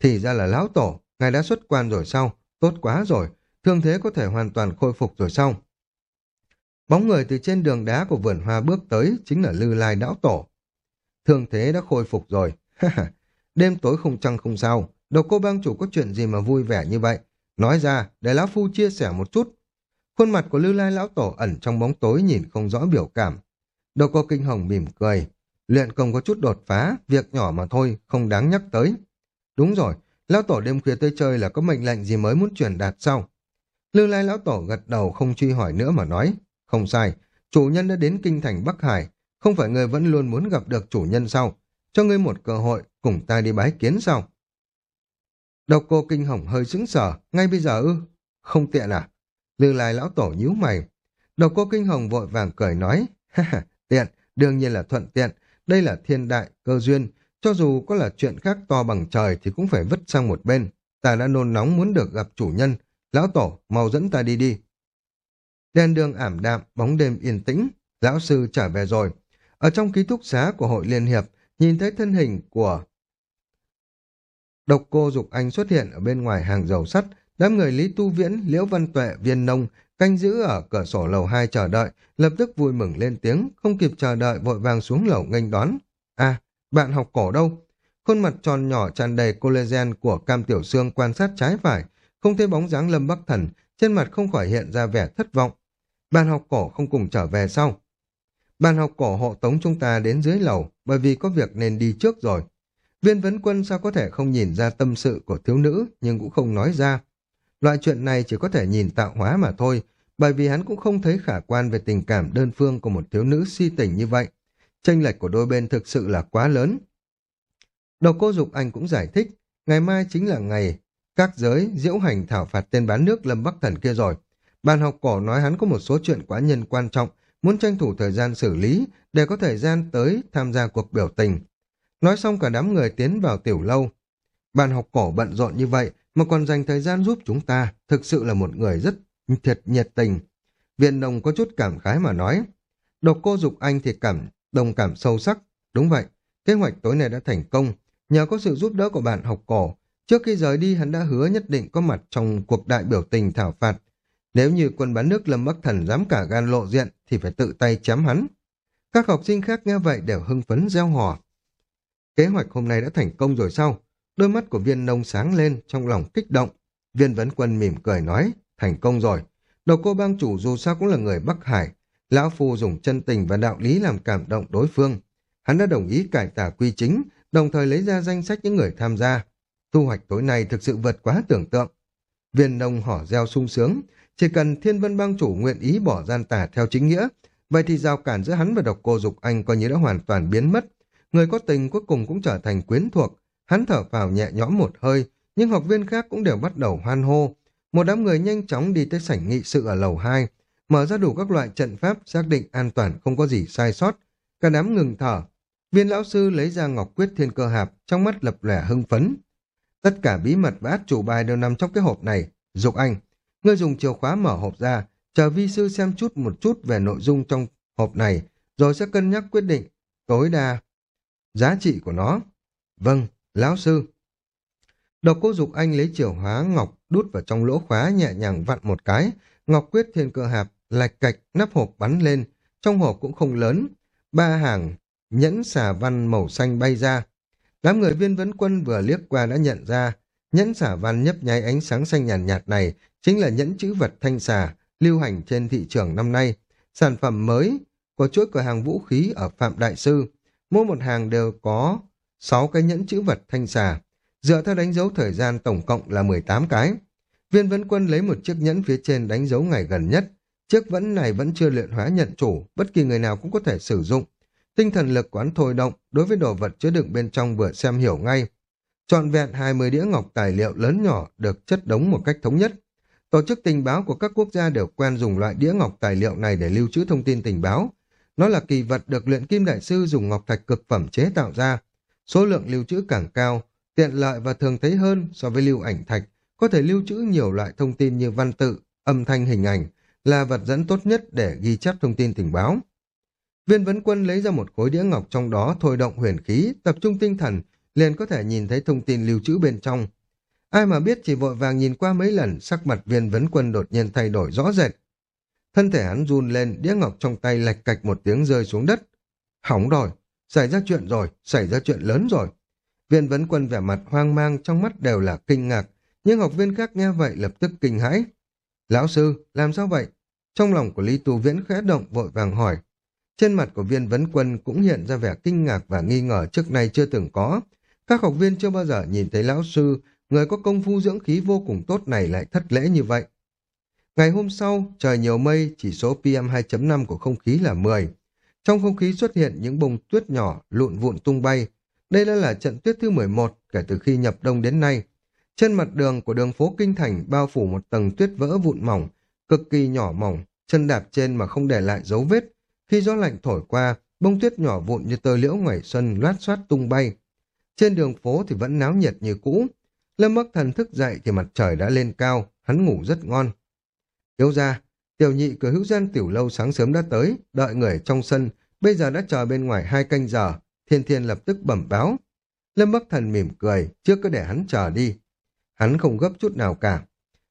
Thì ra là lão tổ, ngài đã xuất quan rồi sao? Tốt quá rồi, thương thế có thể hoàn toàn khôi phục rồi sao? Bóng người từ trên đường đá của vườn hoa bước tới chính là Lư Lai Đảo Tổ. Thương thế đã khôi phục rồi. Đêm tối không trăng không sao. Đầu cô bang chủ có chuyện gì mà vui vẻ như vậy? Nói ra, để Lão Phu chia sẻ một chút. Khuôn mặt của Lưu Lai Lão Tổ ẩn trong bóng tối nhìn không rõ biểu cảm. Đầu cô kinh hồng mỉm cười. Luyện công có chút đột phá, việc nhỏ mà thôi, không đáng nhắc tới. Đúng rồi, Lão Tổ đêm khuya tới chơi là có mệnh lệnh gì mới muốn truyền đạt sau. Lưu Lai Lão Tổ gật đầu không truy hỏi nữa mà nói. Không sai, chủ nhân đã đến kinh thành Bắc Hải. Không phải người vẫn luôn muốn gặp được chủ nhân sao? Cho ngươi một cơ hội, cùng ta đi bái kiến sau. Độc cô kinh hồng hơi sững sờ, ngay bây giờ ư? Không tiện à? Lư Lai Lão Tổ nhíu mày. Độc cô kinh hồng vội vàng cười nói. Ha ha, tiện, đương nhiên là thuận tiện. Đây là thiên đại, cơ duyên. Cho dù có là chuyện khác to bằng trời thì cũng phải vứt sang một bên. Ta đã nôn nóng muốn được gặp chủ nhân. Lão Tổ, mau dẫn ta đi đi. Đèn đường ảm đạm, bóng đêm yên tĩnh. Lão sư trở về rồi. Ở trong ký túc xá của hội liên hiệp, nhìn thấy thân hình của Độc cô Dục Anh xuất hiện ở bên ngoài hàng dầu sắt, đám người Lý Tu Viễn, Liễu Văn Tuệ, Viên Nông canh giữ ở cửa sổ lầu 2 chờ đợi, lập tức vui mừng lên tiếng, không kịp chờ đợi vội vàng xuống lầu nghênh đón. À, bạn học cổ đâu? Khuôn mặt tròn nhỏ tràn đầy collagen của Cam Tiểu Sương quan sát trái phải, không thấy bóng dáng Lâm Bắc Thần, trên mặt không khỏi hiện ra vẻ thất vọng. Bạn học cổ không cùng trở về sau. Bạn học cổ hộ tống chúng ta đến dưới lầu, bởi vì có việc nên đi trước rồi. Viên vấn quân sao có thể không nhìn ra tâm sự của thiếu nữ, nhưng cũng không nói ra. Loại chuyện này chỉ có thể nhìn tạo hóa mà thôi, bởi vì hắn cũng không thấy khả quan về tình cảm đơn phương của một thiếu nữ si tình như vậy. Tranh lệch của đôi bên thực sự là quá lớn. Đầu cô Dục Anh cũng giải thích, ngày mai chính là ngày các giới diễu hành thảo phạt tên bán nước Lâm Bắc Thần kia rồi. Bàn học cổ nói hắn có một số chuyện quá nhân quan trọng, muốn tranh thủ thời gian xử lý để có thời gian tới tham gia cuộc biểu tình. Nói xong cả đám người tiến vào tiểu lâu. Bàn học cổ bận rộn như vậy mà còn dành thời gian giúp chúng ta, thực sự là một người rất thiệt nhiệt tình. Viện đồng có chút cảm khái mà nói. Độc cô dục anh thì cảm đồng cảm sâu sắc. Đúng vậy, kế hoạch tối nay đã thành công. Nhờ có sự giúp đỡ của bạn học cổ, trước khi rời đi hắn đã hứa nhất định có mặt trong cuộc đại biểu tình thảo phạt. Nếu như quân bán nước Lâm Bắc Thần dám cả gan lộ diện thì phải tự tay chém hắn. Các học sinh khác nghe vậy đều hưng phấn gieo hò. Kế hoạch hôm nay đã thành công rồi sao? Đôi mắt của viên nông sáng lên trong lòng kích động. Viên vấn quân mỉm cười nói, thành công rồi. Đầu cô bang chủ dù sao cũng là người Bắc Hải. Lão Phu dùng chân tình và đạo lý làm cảm động đối phương. Hắn đã đồng ý cải tả quy chính, đồng thời lấy ra danh sách những người tham gia. Thu hoạch tối nay thực sự vượt quá tưởng tượng. Viên nông hỏ reo sung sướng, chỉ cần thiên vân bang chủ nguyện ý bỏ gian tả theo chính nghĩa, vậy thì giao cản giữa hắn và độc cô dục anh coi như đã hoàn toàn biến mất. Người có tình cuối cùng cũng trở thành quyến thuộc, hắn thở vào nhẹ nhõm một hơi, nhưng học viên khác cũng đều bắt đầu hoan hô. Một đám người nhanh chóng đi tới sảnh nghị sự ở lầu 2, mở ra đủ các loại trận pháp xác định an toàn không có gì sai sót. Cả đám ngừng thở. Viên lão sư lấy ra ngọc quyết thiên cơ hạp, trong mắt lập lẻ hưng phấn. Tất cả bí mật và át chủ bài đều nằm trong cái hộp này. Dục anh, ngươi dùng chìa khóa mở hộp ra, chờ vi sư xem chút một chút về nội dung trong hộp này, rồi sẽ cân nhắc quyết định tối đa giá trị của nó. Vâng, lão sư. Độc cô dục anh lấy chìa hóa ngọc đút vào trong lỗ khóa nhẹ nhàng vặn một cái, ngọc quyết thiên cơ hạp, lạch cạch, nắp hộp bắn lên, trong hộp cũng không lớn, ba hàng nhẫn xà văn màu xanh bay ra. Đám người viên vấn quân vừa liếc qua đã nhận ra, nhẫn xà văn nhấp nháy ánh sáng xanh nhàn nhạt, nhạt này chính là nhẫn chữ vật thanh xà, lưu hành trên thị trường năm nay, sản phẩm mới của chuỗi cửa hàng vũ khí ở Phạm Đại Sư. Mỗi một hàng đều có 6 cái nhẫn chữ vật thanh xà. Dựa theo đánh dấu thời gian tổng cộng là 18 cái. Viên vấn quân lấy một chiếc nhẫn phía trên đánh dấu ngày gần nhất. Chiếc vẫn này vẫn chưa luyện hóa nhận chủ, bất kỳ người nào cũng có thể sử dụng. Tinh thần lực quán thôi động, đối với đồ vật chứa đựng bên trong vừa xem hiểu ngay. Trọn vẹn 20 đĩa ngọc tài liệu lớn nhỏ được chất đống một cách thống nhất. Tổ chức tình báo của các quốc gia đều quen dùng loại đĩa ngọc tài liệu này để lưu trữ thông tin tình báo. Nó là kỳ vật được luyện kim đại sư dùng ngọc thạch cực phẩm chế tạo ra. Số lượng lưu trữ càng cao, tiện lợi và thường thấy hơn so với lưu ảnh thạch, có thể lưu trữ nhiều loại thông tin như văn tự, âm thanh hình ảnh, là vật dẫn tốt nhất để ghi chép thông tin tình báo. Viên vấn quân lấy ra một khối đĩa ngọc trong đó thôi động huyền khí, tập trung tinh thần, liền có thể nhìn thấy thông tin lưu trữ bên trong. Ai mà biết chỉ vội vàng nhìn qua mấy lần, sắc mặt viên vấn quân đột nhiên thay đổi rõ rệt. Thân thể hắn run lên, đĩa ngọc trong tay lạch cạch một tiếng rơi xuống đất. Hỏng rồi, xảy ra chuyện rồi, xảy ra chuyện lớn rồi. Viên vấn quân vẻ mặt hoang mang trong mắt đều là kinh ngạc, nhưng học viên khác nghe vậy lập tức kinh hãi. Lão sư, làm sao vậy? Trong lòng của Lý Tu Viễn khẽ động vội vàng hỏi. Trên mặt của viên vấn quân cũng hiện ra vẻ kinh ngạc và nghi ngờ trước nay chưa từng có. Các học viên chưa bao giờ nhìn thấy lão sư, người có công phu dưỡng khí vô cùng tốt này lại thất lễ như vậy. Ngày hôm sau, trời nhiều mây, chỉ số PM 2.5 của không khí là 10. Trong không khí xuất hiện những bông tuyết nhỏ, lụn vụn tung bay. Đây đã là trận tuyết thứ 11 kể từ khi nhập đông đến nay. Trên mặt đường của đường phố Kinh Thành bao phủ một tầng tuyết vỡ vụn mỏng, cực kỳ nhỏ mỏng, chân đạp trên mà không để lại dấu vết. Khi gió lạnh thổi qua, bông tuyết nhỏ vụn như tơ liễu ngoài xuân loát xoát tung bay. Trên đường phố thì vẫn náo nhiệt như cũ. Lâm Bắc Thần thức dậy thì mặt trời đã lên cao, hắn ngủ rất ngon. yếu ra, tiểu nhị cửa hữu gian tiểu lâu sáng sớm đã tới, đợi người trong sân, bây giờ đã chờ bên ngoài hai canh giờ, thiên thiên lập tức bẩm báo. Lâm Bắc Thần mỉm cười, trước cứ để hắn chờ đi. Hắn không gấp chút nào cả.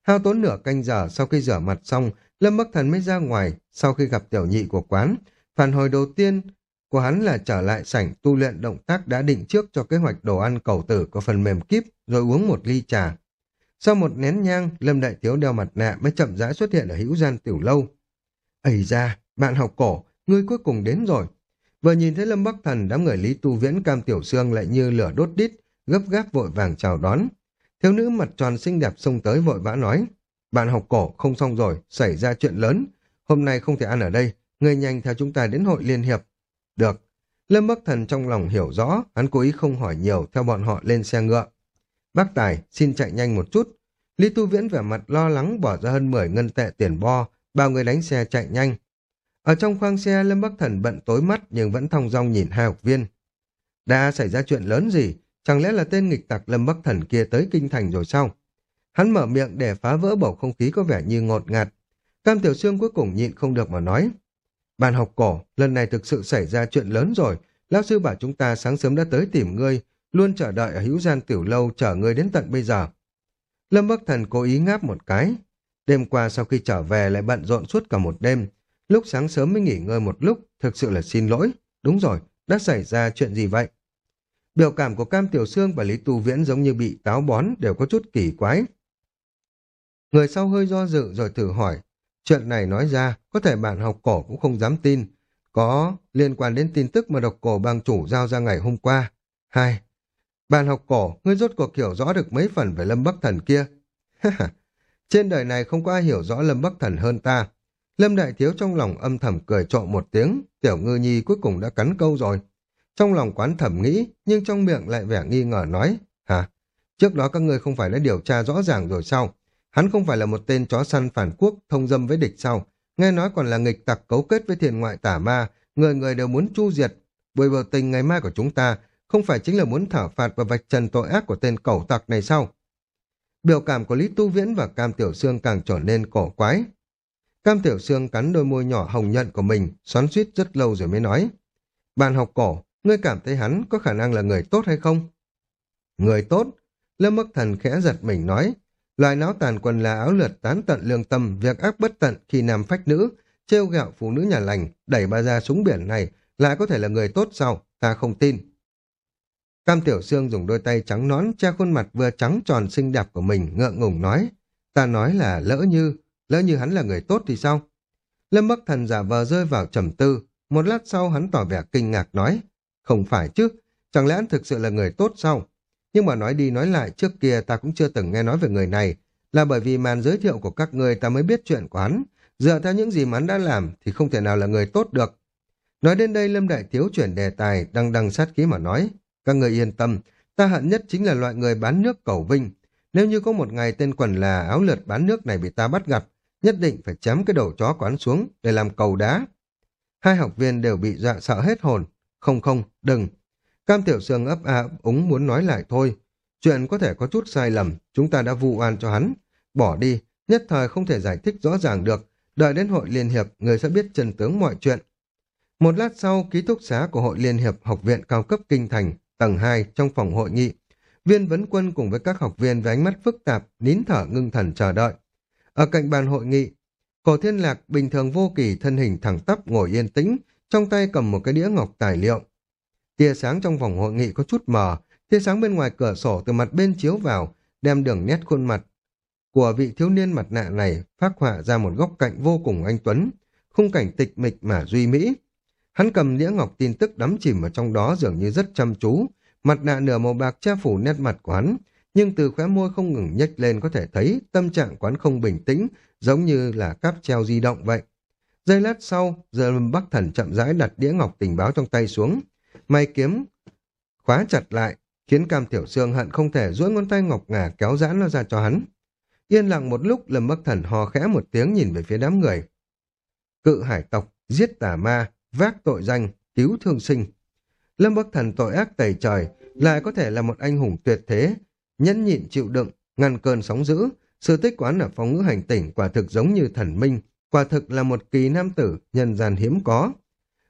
Hao tốn nửa canh giờ sau khi rửa mặt xong, Lâm Bắc Thần mới ra ngoài, sau khi gặp tiểu nhị của quán. Phản hồi đầu tiên của hắn là trở lại sảnh tu luyện động tác đã định trước cho kế hoạch đồ ăn cầu tử của phần mềm kíp, rồi uống một ly trà. Sau một nén nhang, Lâm Đại Thiếu đeo mặt nạ mới chậm rãi xuất hiện ở hữu gian tiểu lâu. Ây ra, bạn học cổ, ngươi cuối cùng đến rồi. Vừa nhìn thấy Lâm Bắc Thần, đám người Lý Tu Viễn cam tiểu xương lại như lửa đốt đít, gấp gáp vội vàng chào đón. Thiếu nữ mặt tròn xinh đẹp xông tới vội vã nói, bạn học cổ không xong rồi, xảy ra chuyện lớn. Hôm nay không thể ăn ở đây, người nhanh theo chúng ta đến hội liên hiệp. Được. Lâm Bắc Thần trong lòng hiểu rõ, hắn cố ý không hỏi nhiều theo bọn họ lên xe ngựa. Bác Tài, xin chạy nhanh một chút. Lý Tu Viễn vẻ mặt lo lắng bỏ ra hơn 10 ngân tệ tiền bo, bao người đánh xe chạy nhanh. Ở trong khoang xe, Lâm Bắc Thần bận tối mắt nhưng vẫn thong dong nhìn hai học viên. Đã xảy ra chuyện lớn gì? Chẳng lẽ là tên nghịch tặc Lâm Bắc Thần kia tới kinh thành rồi sao? Hắn mở miệng để phá vỡ bầu không khí có vẻ như ngột ngạt. Cam Tiểu Sương cuối cùng nhịn không được mà nói. Bạn học cổ, lần này thực sự xảy ra chuyện lớn rồi. Lão sư bảo chúng ta sáng sớm đã tới tìm ngươi, luôn chờ đợi ở hữu gian tiểu lâu chờ ngươi đến tận bây giờ. Lâm Bắc Thần cố ý ngáp một cái. Đêm qua sau khi trở về lại bận rộn suốt cả một đêm. Lúc sáng sớm mới nghỉ ngơi một lúc, thực sự là xin lỗi. Đúng rồi, đã xảy ra chuyện gì vậy? Biểu cảm của Cam Tiểu Sương và Lý Tu Viễn giống như bị táo bón đều có chút kỳ quái. Người sau hơi do dự rồi thử hỏi. Chuyện này nói ra, có thể bạn học cổ cũng không dám tin. Có liên quan đến tin tức mà độc cổ bang chủ giao ra ngày hôm qua. Hai, bạn học cổ, ngươi rốt cuộc hiểu rõ được mấy phần về Lâm Bắc Thần kia. Trên đời này không có ai hiểu rõ Lâm Bắc Thần hơn ta. Lâm Đại Thiếu trong lòng âm thầm cười trộm một tiếng, tiểu ngư nhi cuối cùng đã cắn câu rồi. Trong lòng quán thẩm nghĩ, nhưng trong miệng lại vẻ nghi ngờ nói, hả? Trước đó các ngươi không phải đã điều tra rõ ràng rồi sao? Hắn không phải là một tên chó săn phản quốc, thông dâm với địch sao? Nghe nói còn là nghịch tặc cấu kết với thiền ngoại tả ma, người người đều muốn chu diệt. Buổi biểu tình ngày mai của chúng ta không phải chính là muốn thảo phạt và vạch trần tội ác của tên cẩu tặc này sao? Biểu cảm của Lý Tu Viễn và Cam Tiểu Sương càng trở nên cổ quái. Cam Tiểu Sương cắn đôi môi nhỏ hồng nhận của mình, xoắn suýt rất lâu rồi mới nói. Bạn học cổ, ngươi cảm thấy hắn có khả năng là người tốt hay không? Người tốt? Lâm Bắc Thần khẽ giật mình nói. Loài náo tàn quần là áo lượt tán tận lương tâm, việc ác bất tận khi nam phách nữ, trêu gạo phụ nữ nhà lành, đẩy bà ra súng biển này, lại có thể là người tốt sao? Ta không tin. Cam Tiểu Sương dùng đôi tay trắng nón che khuôn mặt vừa trắng tròn xinh đẹp của mình, ngượng ngùng nói. Ta nói là lỡ như, lỡ như hắn là người tốt thì sao? Lâm Bắc Thần giả vờ rơi vào trầm tư, một lát sau hắn tỏ vẻ kinh ngạc nói. Không phải chứ, chẳng lẽ hắn thực sự là người tốt sao? Nhưng mà nói đi nói lại trước kia ta cũng chưa từng nghe nói về người này, là bởi vì màn giới thiệu của các người ta mới biết chuyện của hắn. Dựa theo những gì mà hắn đã làm thì không thể nào là người tốt được. Nói đến đây Lâm Đại Thiếu chuyển đề tài, đăng đăng sát khí mà nói. Các người yên tâm, ta hận nhất chính là loại người bán nước cầu vinh. Nếu như có một ngày tên quần là áo lượt bán nước này bị ta bắt gặp, nhất định phải chém cái đầu chó quán xuống để làm cầu đá. Hai học viên đều bị dọa sợ hết hồn. Không không, đừng. Cam Tiểu Sương ấp a úng muốn nói lại thôi. Chuyện có thể có chút sai lầm, chúng ta đã vu oan cho hắn. Bỏ đi, nhất thời không thể giải thích rõ ràng được. Đợi đến hội liên hiệp, người sẽ biết chân tướng mọi chuyện. Một lát sau, ký túc xá của hội liên hiệp học viện cao cấp Kinh Thành tầng 2 trong phòng hội nghị. Viên vấn quân cùng với các học viên với ánh mắt phức tạp, nín thở ngưng thần chờ đợi. Ở cạnh bàn hội nghị, cổ thiên lạc bình thường vô kỳ thân hình thẳng tắp ngồi yên tĩnh, trong tay cầm một cái đĩa ngọc tài liệu. Tia sáng trong vòng hội nghị có chút mờ, tia sáng bên ngoài cửa sổ từ mặt bên chiếu vào, đem đường nét khuôn mặt của vị thiếu niên mặt nạ này phát họa ra một góc cạnh vô cùng anh tuấn, khung cảnh tịch mịch mà duy mỹ. Hắn cầm đĩa ngọc tin tức đắm chìm ở trong đó dường như rất chăm chú, mặt nạ nửa màu bạc che phủ nét mặt của hắn, nhưng từ khóe môi không ngừng nhếch lên có thể thấy tâm trạng quán không bình tĩnh, giống như là cáp treo di động vậy. Giây lát sau, giờ Bắc Thần chậm rãi đặt đĩa ngọc tình báo trong tay xuống. May kiếm khóa chặt lại, khiến Cam Tiểu Sương hận không thể duỗi ngón tay ngọc ngà kéo giãn nó ra cho hắn. Yên lặng một lúc, Lâm Bắc Thần hò khẽ một tiếng nhìn về phía đám người. Cự hải tộc, giết tà ma, vác tội danh, cứu thương sinh. Lâm Bắc Thần tội ác tẩy trời, lại có thể là một anh hùng tuyệt thế, nhẫn nhịn chịu đựng, ngăn cơn sóng dữ. Sự tích quán ở phong ngữ hành tỉnh quả thực giống như thần minh, quả thực là một kỳ nam tử, nhân gian hiếm có.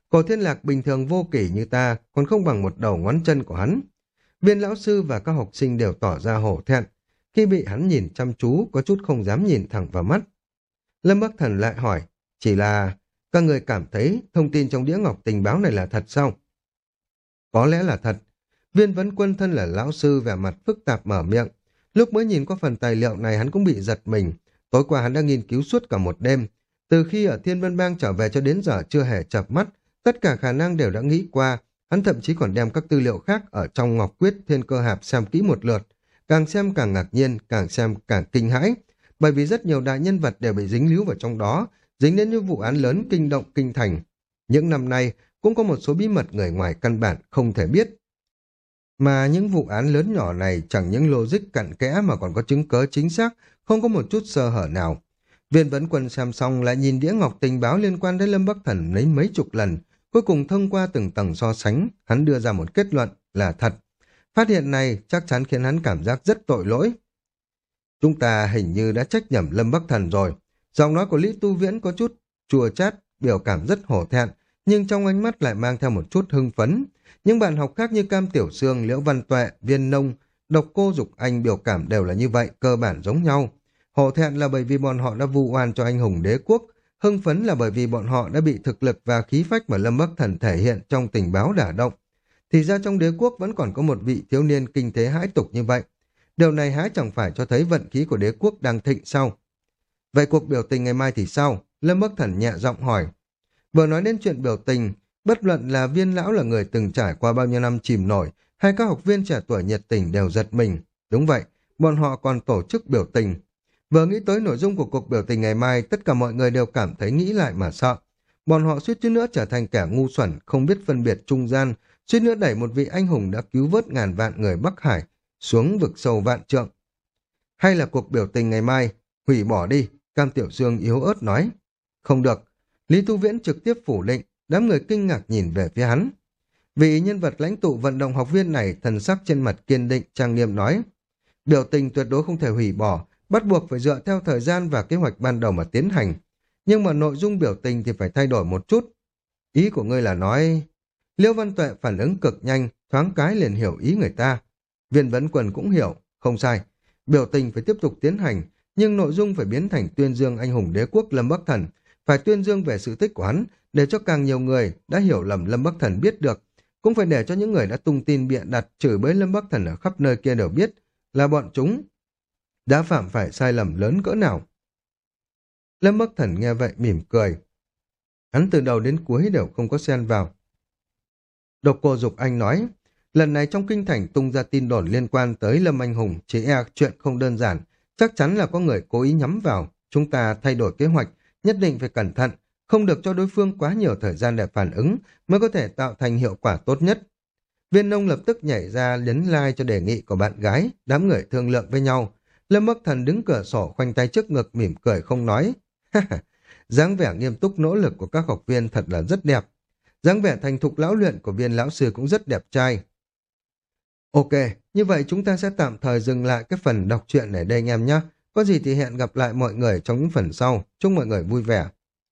Cổ thiên lạc bình thường vô kỷ như ta, còn không bằng một đầu ngón chân của hắn. Viên lão sư và các học sinh đều tỏ ra hổ thẹn. Khi bị hắn nhìn chăm chú, có chút không dám nhìn thẳng vào mắt. Lâm Bắc Thần lại hỏi, chỉ là các người cảm thấy thông tin trong đĩa ngọc tình báo này là thật sao? Có lẽ là thật. Viên vấn quân thân là lão sư vẻ mặt phức tạp mở miệng. Lúc mới nhìn qua phần tài liệu này hắn cũng bị giật mình. Tối qua hắn đã nghiên cứu suốt cả một đêm. Từ khi ở Thiên Vân Bang trở về cho đến giờ chưa hề chập mắt, tất cả khả năng đều đã nghĩ qua. Hắn thậm chí còn đem các tư liệu khác ở trong Ngọc Quyết Thiên Cơ Hạp xem kỹ một lượt. Càng xem càng ngạc nhiên, càng xem càng kinh hãi. Bởi vì rất nhiều đại nhân vật đều bị dính líu vào trong đó, dính đến những vụ án lớn kinh động kinh thành. Những năm nay, cũng có một số bí mật người ngoài căn bản không thể biết. Mà những vụ án lớn nhỏ này chẳng những logic cặn kẽ mà còn có chứng cớ chính xác, không có một chút sơ hở nào. Viên vấn quân xem xong lại nhìn đĩa ngọc tình báo liên quan đến Lâm Bắc Thần lấy mấy chục lần, cuối cùng thông qua từng tầng so sánh, hắn đưa ra một kết luận là thật. Phát hiện này chắc chắn khiến hắn cảm giác rất tội lỗi. Chúng ta hình như đã trách nhầm Lâm Bắc Thần rồi. Giọng nói của Lý Tu Viễn có chút chùa chát, biểu cảm rất hổ thẹn, nhưng trong ánh mắt lại mang theo một chút hưng phấn. Những bạn học khác như Cam Tiểu Sương, Liễu Văn Tuệ, Viên Nông, Độc Cô Dục Anh biểu cảm đều là như vậy, cơ bản giống nhau. Hổ thẹn là bởi vì bọn họ đã vu oan cho anh hùng đế quốc, hưng phấn là bởi vì bọn họ đã bị thực lực và khí phách mà Lâm Bắc Thần thể hiện trong tình báo đả động. Thì ra trong đế quốc vẫn còn có một vị thiếu niên kinh thế hãi tục như vậy. Điều này há chẳng phải cho thấy vận khí của đế quốc đang thịnh sau. Vậy cuộc biểu tình ngày mai thì sao? Lâm Bắc Thần nhẹ giọng hỏi. Vừa nói đến chuyện biểu tình, bất luận là viên lão là người từng trải qua bao nhiêu năm chìm nổi, hay các học viên trẻ tuổi nhiệt tình đều giật mình. Đúng vậy, bọn họ còn tổ chức biểu tình. Vừa nghĩ tới nội dung của cuộc biểu tình ngày mai, tất cả mọi người đều cảm thấy nghĩ lại mà sợ. Bọn họ suýt chút nữa trở thành kẻ ngu xuẩn, không biết phân biệt trung gian, suýt nữa đẩy một vị anh hùng đã cứu vớt ngàn vạn người Bắc Hải, xuống vực sâu vạn trượng. Hay là cuộc biểu tình ngày mai, hủy bỏ đi, Cam Tiểu Dương yếu ớt nói. Không được, Lý Tu Viễn trực tiếp phủ định, đám người kinh ngạc nhìn về phía hắn. Vị nhân vật lãnh tụ vận động học viên này thần sắc trên mặt kiên định trang nghiêm nói. Biểu tình tuyệt đối không thể hủy bỏ, bắt buộc phải dựa theo thời gian và kế hoạch ban đầu mà tiến hành. Nhưng mà nội dung biểu tình thì phải thay đổi một chút. Ý của ngươi là nói... Liêu Văn Tuệ phản ứng cực nhanh, thoáng cái liền hiểu ý người ta. Viên vấn quần cũng hiểu, không sai. Biểu tình phải tiếp tục tiến hành, nhưng nội dung phải biến thành tuyên dương anh hùng đế quốc Lâm Bắc Thần, phải tuyên dương về sự tích của hắn, để cho càng nhiều người đã hiểu lầm Lâm Bắc Thần biết được, cũng phải để cho những người đã tung tin bịa đặt chửi bới Lâm Bắc Thần ở khắp nơi kia đều biết là bọn chúng đã phạm phải sai lầm lớn cỡ nào. Lâm Bắc Thần nghe vậy mỉm cười. Hắn từ đầu đến cuối đều không có xen vào. Độc cô Dục Anh nói, lần này trong kinh thành tung ra tin đồn liên quan tới Lâm Anh Hùng, chỉ e chuyện không đơn giản, chắc chắn là có người cố ý nhắm vào. Chúng ta thay đổi kế hoạch, nhất định phải cẩn thận, không được cho đối phương quá nhiều thời gian để phản ứng mới có thể tạo thành hiệu quả tốt nhất. Viên nông lập tức nhảy ra nhấn like cho đề nghị của bạn gái, đám người thương lượng với nhau. Lâm Bắc Thần đứng cửa sổ khoanh tay trước ngực mỉm cười không nói. dáng vẻ nghiêm túc nỗ lực của các học viên thật là rất đẹp. dáng vẻ thành thục lão luyện của viên lão sư cũng rất đẹp trai. Ok, như vậy chúng ta sẽ tạm thời dừng lại cái phần đọc truyện này đây anh em nhé. Có gì thì hẹn gặp lại mọi người trong những phần sau. Chúc mọi người vui vẻ.